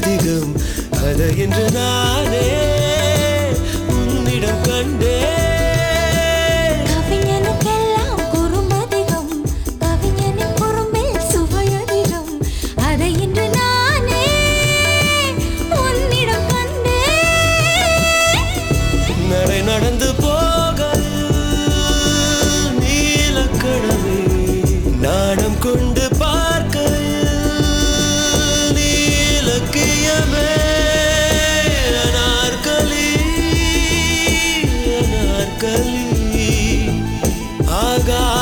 அதிகம் அதை என்று நானே உன்னிடம் கண்டே. நடந்து போக நீலக்கடவே நாடம் கொண்டு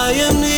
I am near.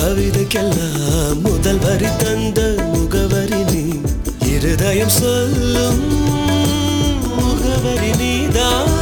கவிதைக்கெல்லாம் முதல் வரி தந்த முகவரி நீ. இருதயம் சொல்லும் முகவரி நீதான்.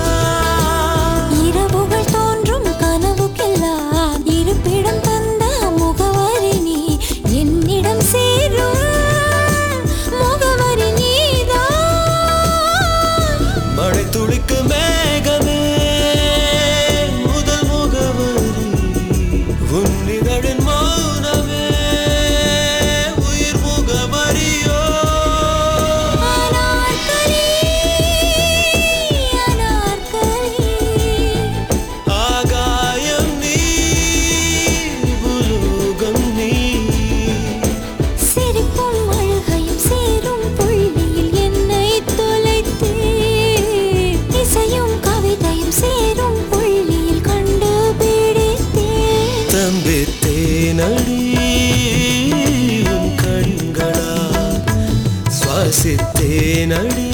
நடி